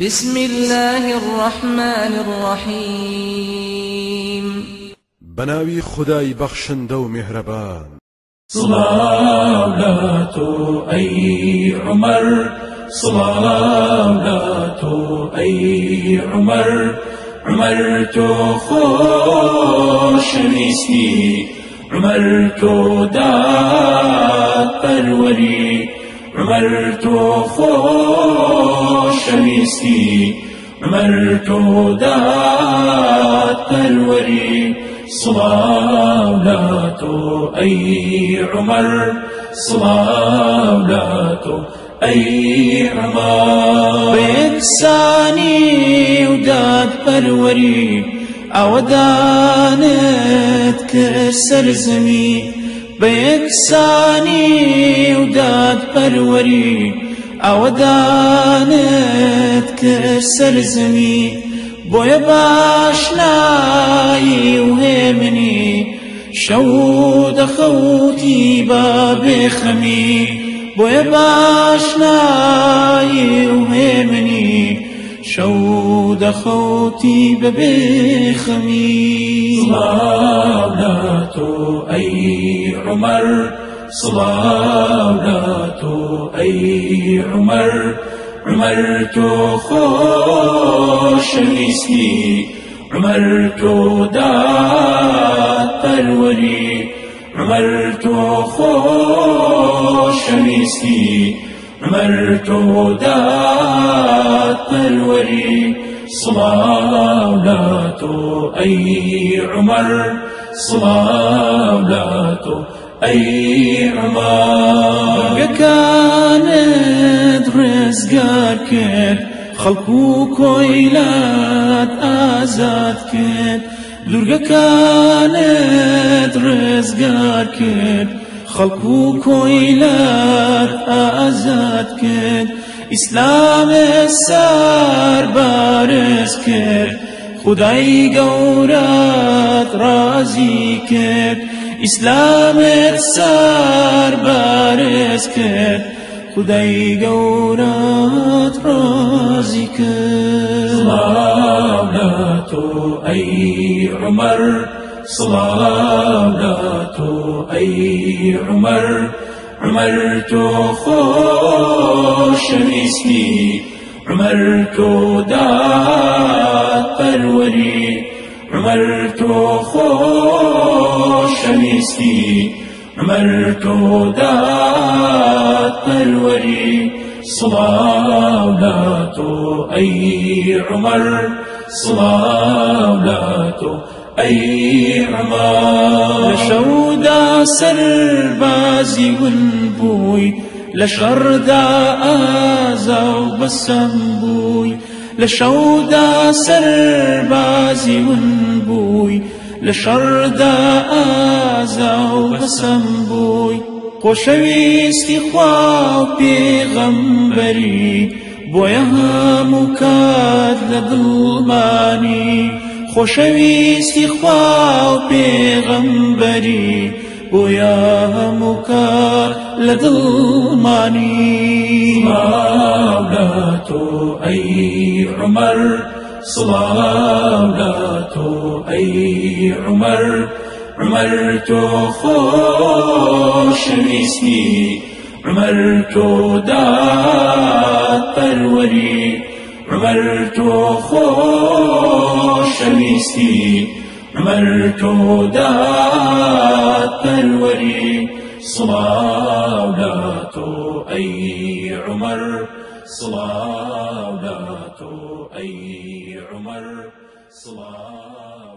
بسم الله الرحمن الرحيم. بناوي خداي بخشن دو مهربان. صلاة أي عمر صلاة أي عمر. عمر تو خوش نسي عمر تو داد پروری. عمر تو خوش نسي عمر تو داد پروری صلاة أي عمر صلاة أي عمر. بيكساني وداد پروري أودانت كسر بە یەکسانی و داد پەروەری ئەوەدانت کرد سەرزمی بۆیە باشنایی و هێمنی شەو دەخەوتی بە بێخەمی. بۆیە باشنایی و هێمنی شەو دەخەوتی بە بێخەمی. صلاة أي عمر صلاة أي عمر. عمرت خوش اسمي عمرت دات الوري. عمرت خوش اسمي عمرت دات الوري. صلاة أي عمر. صلاة أي عمر كانت رزقار كرد خلقو كويلات آزاد كرد لورگا كانت رزقار كرد خلقو كويلات آزاد كرد ئیسلامت سەربەرز کرد خودای گەورەت ڕازی کرد ئیسلامت سەربەرز کرد. خودای گەورەت ڕازی کرد. سڵاو ئەی عومەر سڵاو ئەی عومەر. عمر تو خوش اسمی عمر تو داد پروری عمر تو خوش شمیستی عمر تو داد پروری صلاة ای عمر. صلاة ای عمر. شودا سربازي والبوي. لشردا آزا لە شەودا سەربازی من بووی لە شەردا ئازا و بەسەم بووی. خۆشەویستی خوا پێغەمبەری بۆیە هەموو کات لە دڵمانی خۆشەویستی خوا پێغەمبەری کات لە دڵمانی صلاة أي عمر صلاة أي عمر. عمر تو خوش اسمي عمر تو داد پروری عمر تو خوش اسمي تو داد پروری صلاة أي عمر صلاة أي عمر صلاة